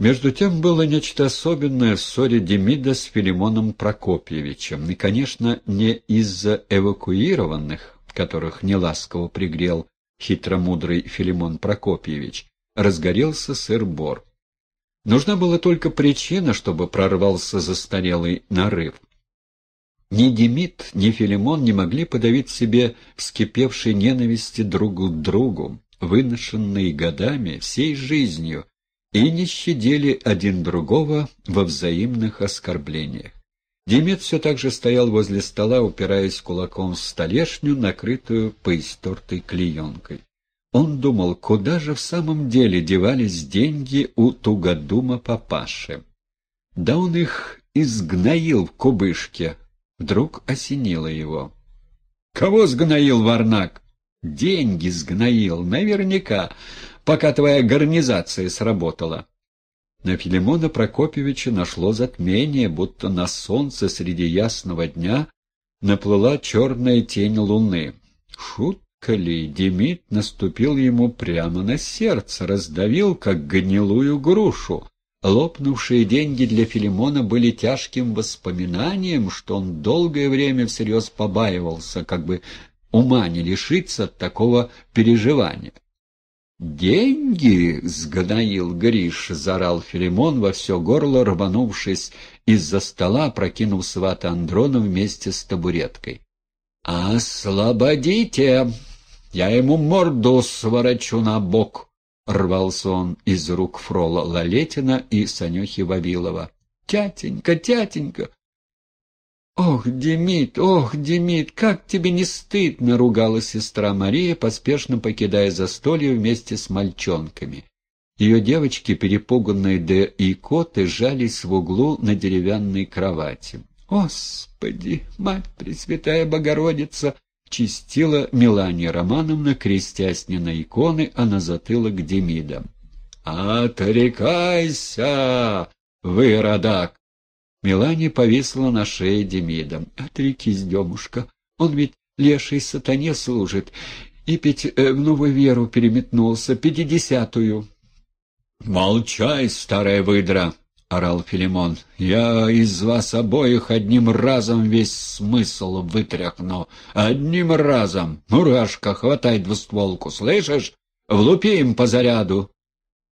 Между тем было нечто особенное в ссоре Демида с Филимоном Прокопьевичем, и, конечно, не из-за эвакуированных, которых неласково пригрел хитромудрый Филимон Прокопьевич, разгорелся сыр-бор. Нужна была только причина, чтобы прорвался застарелый нарыв. Ни Демид, ни Филимон не могли подавить себе вскипевшей ненависти друг к другу, выношенные годами, всей жизнью, и не щадили один другого во взаимных оскорблениях. Демид все так же стоял возле стола, упираясь кулаком в столешню, накрытую поистертой клеенкой. Он думал, куда же в самом деле девались деньги у тугодума папаши. Да он их изгноил в кубышке. Вдруг осенило его. «Кого сгноил, Варнак?» «Деньги сгноил, наверняка пока твоя гарнизация сработала. На Филимона Прокопьевича нашло затмение, будто на солнце среди ясного дня наплыла черная тень луны. Шутка ли, Демид наступил ему прямо на сердце, раздавил, как гнилую грушу. Лопнувшие деньги для Филимона были тяжким воспоминанием, что он долгое время всерьез побаивался, как бы ума не лишиться от такого переживания. «Деньги!» — сгноил Гриш, — заорал Филимон во все горло, рванувшись из-за стола, прокинув свата Андрона вместе с табуреткой. «Освободите! Я ему морду сворачу на бок!» — рвался он из рук Фрола Лалетина и Санюхи Вавилова. «Тятенька, тятенька, «Ох, Демид, ох, Демид, как тебе не стыдно!» — ругала сестра Мария, поспешно покидая застолье вместе с мальчонками. Ее девочки, перепуганные до икоты, жались в углу на деревянной кровати. «Господи, Мать Пресвятая Богородица!» — чистила Мелания Романовна, крестясь не на иконы, а на затылок Демида. «Отрекайся, выродак!» Мелания повисла на шее Демида. «Отрекись, Демушка, он ведь леший сатане служит, и ведь э, в новую веру переметнулся, пятидесятую». «Молчай, старая выдра!» — орал Филимон. «Я из вас обоих одним разом весь смысл вытряхну. Одним разом! Мурашка, хватай двустволку, слышишь? Влупим по заряду!»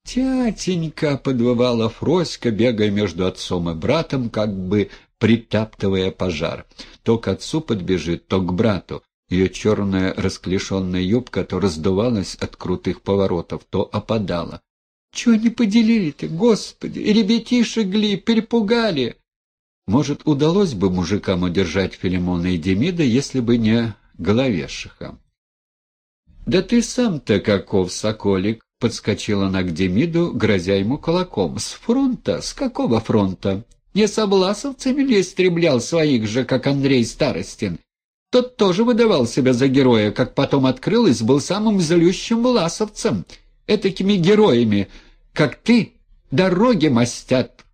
«Тятенька!» — подвывала Фроська, бегая между отцом и братом, как бы притаптывая пожар. То к отцу подбежит, то к брату. Ее черная расклешенная юбка то раздувалась от крутых поворотов, то опадала. «Чего не поделили-то, господи? И ребятишек гли, перепугали!» Может, удалось бы мужикам удержать Филимона и Демида, если бы не головешиха. «Да ты сам-то каков, соколик!» — подскочила она к Демиду, грозя ему кулаком. «С фронта? С какого фронта? Не с обласовцами ли истреблял своих же, как Андрей Старостин? Тот тоже выдавал себя за героя, как потом открылось, был самым злющим власовцем. Этакими героями, как ты, дороги мастят».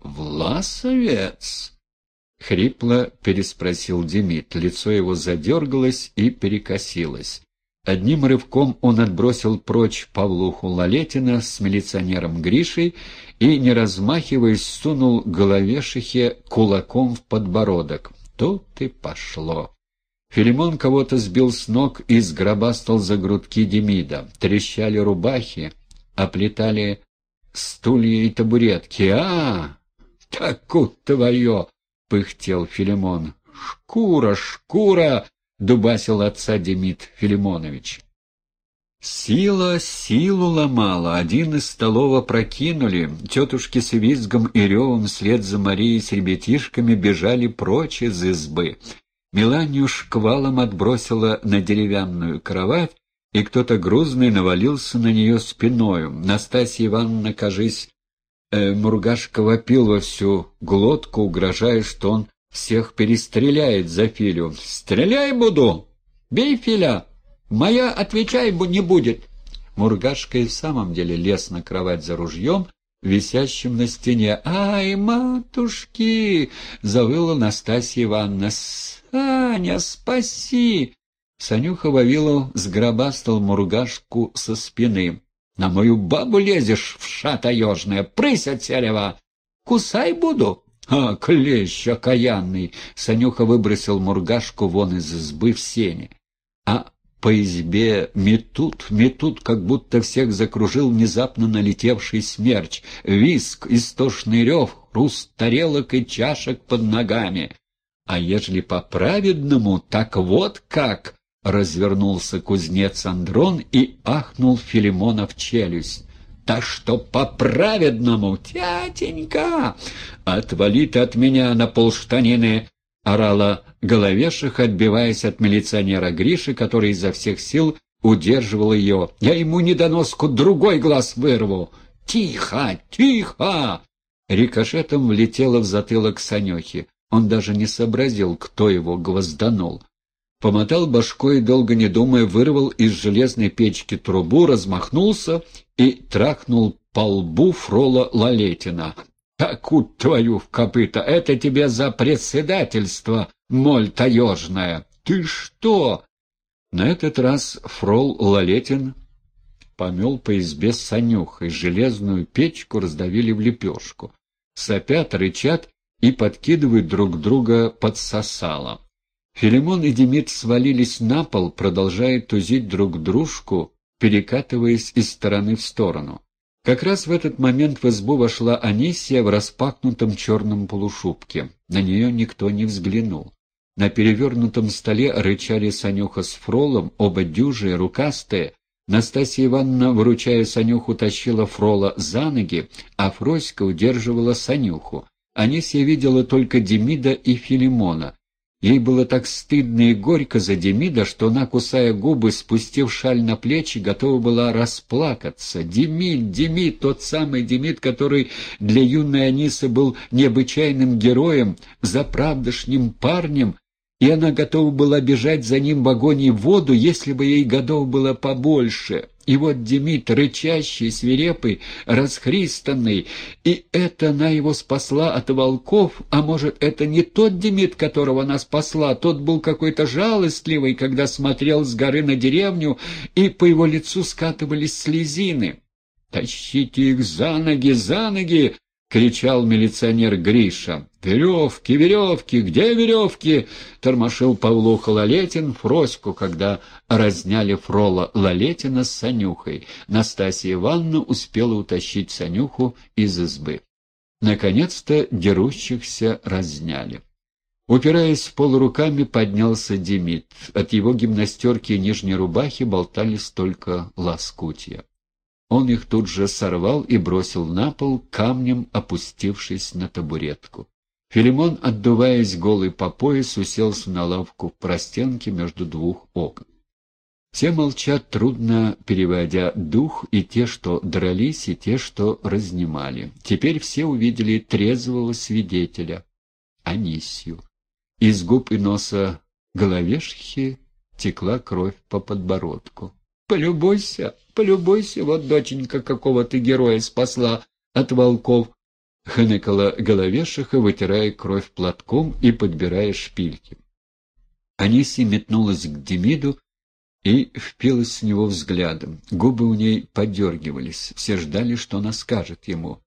«Власовец?» — хрипло переспросил Демид. Лицо его задергалось и перекосилось. Одним рывком он отбросил прочь Павлуху Лалетина с милиционером Гришей и, не размахиваясь, сунул головешихе кулаком в подбородок. Тут и пошло. Филимон кого-то сбил с ног и сгробастал за грудки Демида. Трещали рубахи, оплетали стулья и табуретки. «А, таку твое!» — пыхтел Филимон. «Шкура, шкура!» — дубасил отца Демид Филимонович. Сила силу ломала, один из столова прокинули, тетушки с визгом и ревом вслед за Марией с ребятишками бежали прочь из избы. Меланию шквалом отбросила на деревянную кровать, и кто-то грузный навалился на нее спиною. Настасья Ивановна, кажись, э, Мургашка вопил во всю глотку, угрожая, что он всех перестреляет за Филю. «Стреляй буду! Бей Филя! Моя, отвечай, не будет!» Мургашка и в самом деле лез на кровать за ружьем, висящим на стене. «Ай, матушки!» — завыла Настасья Ивановна. «Саня, спаси!» Санюха Вавилов сгробастал Мургашку со спины. На мою бабу лезешь, в таежная, прысь от селева! Кусай буду!» «А, клещ окаянный!» Санюха выбросил мургашку вон из избы в сене. А по избе метут, метут, как будто всех закружил внезапно налетевший смерч. Виск, истошный рев, хруст тарелок и чашек под ногами. А ежели по-праведному, так вот как! Развернулся кузнец Андрон и ахнул Филимона в челюсть. «Да что по-праведному, тятенька! Отвали ты от меня на полштанины!» — орала головеших, отбиваясь от милиционера Гриши, который изо всех сил удерживал ее. «Я ему недоноску другой глаз вырву!» «Тихо! Тихо!» Рикошетом влетело в затылок Санехи. Он даже не сообразил, кто его гвозданул. Помотал башкой долго не думая, вырвал из железной печки трубу, размахнулся и трахнул по лбу фрола Лалетина. «Какут твою в копыта! Это тебе за председательство, моль таежная! Ты что?» На этот раз фрол Лалетин помел по избе с Санюхой, железную печку раздавили в лепешку. Сопят, рычат и подкидывают друг друга под сосалом. Филимон и Демид свалились на пол, продолжая тузить друг дружку, перекатываясь из стороны в сторону. Как раз в этот момент в избу вошла Анисия в распахнутом черном полушубке. На нее никто не взглянул. На перевернутом столе рычали Санюха с Фролом, оба дюжие, рукастые. Настасья Ивановна, выручая Санюху, тащила Фрола за ноги, а Фроська удерживала Санюху. Анисия видела только Демида и Филимона. Ей было так стыдно и горько за Демида, что она, кусая губы, спустив шаль на плечи, готова была расплакаться. Демид, Демид, тот самый Демид, который для юной Анисы был необычайным героем, заправдошним парнем, и она готова была бежать за ним в огонь и в воду, если бы ей годов было побольше. И вот Демид, рычащий, свирепый, расхристанный, и это она его спасла от волков, а может, это не тот Демид, которого она спасла, тот был какой-то жалостливый, когда смотрел с горы на деревню, и по его лицу скатывались слезины. «Тащите их за ноги, за ноги!» — кричал милиционер Гриша. «Веревки, веревки, где веревки?» — тормошил Павлуха Лалетин Фроську, когда разняли Фрола Лалетина с Санюхой. Настасья Ивановна успела утащить Санюху из избы. Наконец-то дерущихся разняли. Упираясь в пол руками, поднялся Демид. От его гимнастерки и нижней рубахи болтались только лоскутья. Он их тут же сорвал и бросил на пол, камнем опустившись на табуретку. Филимон, отдуваясь голый по пояс, уселся на лавку в простенке между двух окон. Все молчат, трудно переводя дух, и те, что дрались, и те, что разнимали. Теперь все увидели трезвого свидетеля, Анисью. Из губ и носа головешки текла кровь по подбородку. «Полюбуйся, полюбуйся, вот доченька какого ты героя спасла от волков!» Хныкала головешиха, вытирая кровь платком и подбирая шпильки. Аниси метнулась к Демиду и впилась в него взглядом. Губы у ней подергивались, все ждали, что она скажет ему.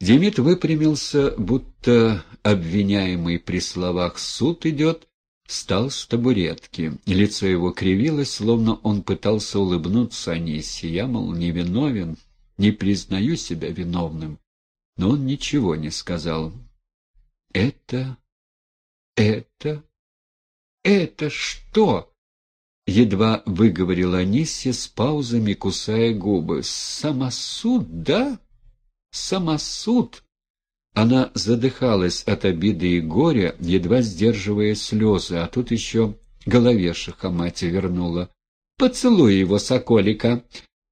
Демид выпрямился, будто обвиняемый при словах «суд идет», встал с табуретки. Лицо его кривилось, словно он пытался улыбнуться Анисе. Я, мол, не виновен, не признаю себя виновным. Но он ничего не сказал. «Это... это... это что?» Едва выговорила Анисия с паузами, кусая губы. «Самосуд, да? Самосуд!» Она задыхалась от обиды и горя, едва сдерживая слезы, а тут еще головешиха мать вернула. «Поцелуй его, соколика!»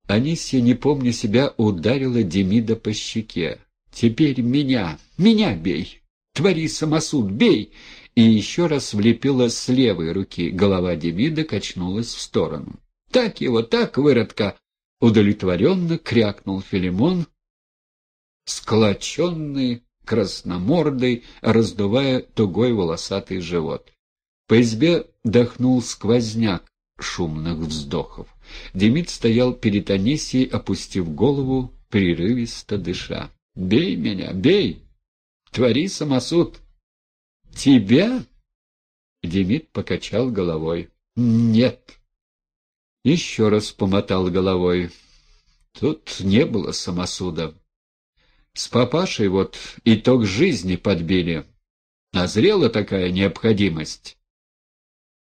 Анисия, не помня себя, ударила Демида по щеке. «Теперь меня, меня бей! Твори самосуд, бей!» И еще раз влепила с левой руки. Голова Демида качнулась в сторону. «Так его, так, выродка!» Удовлетворенно крякнул Филимон, склоченный красномордой, раздувая тугой волосатый живот. По избе дохнул сквозняк шумных вздохов. Демид стоял перед Анисией, опустив голову, прерывисто дыша. «Бей меня, бей! Твори самосуд!» «Тебя?» Демид покачал головой. «Нет». Еще раз помотал головой. Тут не было самосуда. С папашей вот итог жизни подбили. Назрела такая необходимость.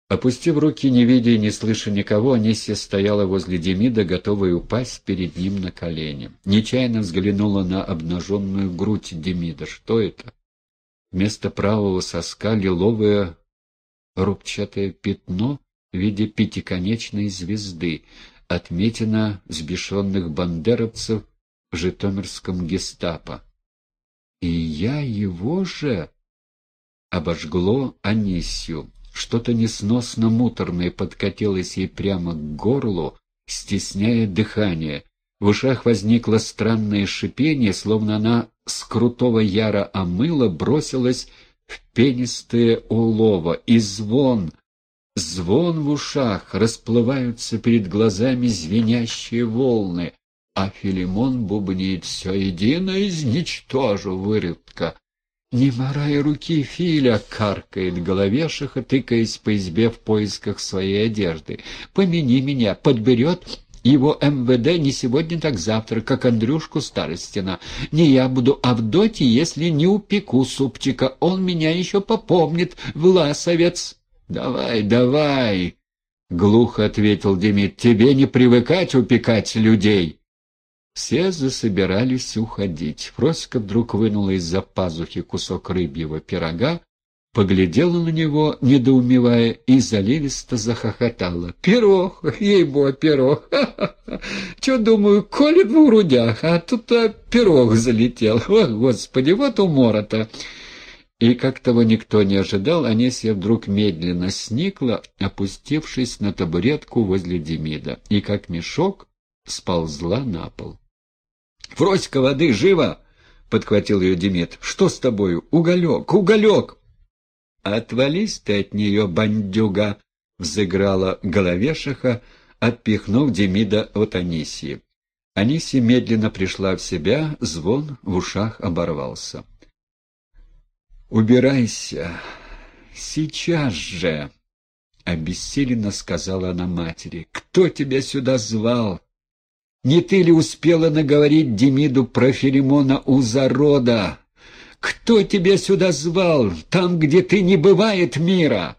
Опустив руки, не видя и не слыша никого, Анисия стояла возле Демида, готовая упасть перед ним на колени. Нечаянно взглянула на обнаженную грудь Демида. Что это? Вместо правого соска лиловое рубчатое пятно в виде пятиконечной звезды, отметина взбешенных бандеровцев в житомирском гестапо. И я его же обожгло Анисью. Что-то несносно муторное подкатилось ей прямо к горлу, стесняя дыхание. В ушах возникло странное шипение, словно она с крутого яра омыла бросилась в пенистое улово, и звон, звон в ушах, расплываются перед глазами звенящие волны, а Филимон бубнит «Все едино изничтожу, выродка!» «Не морай руки, Филя!» — каркает головешиха, тыкаясь по избе в поисках своей одежды. «Помяни меня, подберет его МВД не сегодня, так завтра, как Андрюшку Старостина. Не я буду Авдотьей, если не упеку супчика. Он меня еще попомнит, власовец!» «Давай, давай!» — глухо ответил Демид. «Тебе не привыкать упекать людей!» Все засобирались уходить. Фроська вдруг вынула из-за пазухи кусок рыбьего пирога, поглядела на него, недоумевая, и заливисто захохотала. «Пирог! Ей-бо, пирог! Че, думаю, коли в грудях, а тут а, пирог залетел! О, Господи, вот умора-то!» И, как того никто не ожидал, Анисия вдруг медленно сникла, опустившись на табуретку возле Демида, и, как мешок, сползла на пол. — Фроська, воды, живо! — подхватил ее Демид. — Что с тобою? Уголек, уголек! — Отвались ты от нее, бандюга! — взыграла головешиха, отпихнув Демида от Анисии. Анисия медленно пришла в себя, звон в ушах оборвался. «Убирайся! Сейчас же!» — обессиленно сказала она матери. «Кто тебя сюда звал? Не ты ли успела наговорить Демиду про Филимона у зарода? Кто тебя сюда звал, там, где ты не бывает мира?»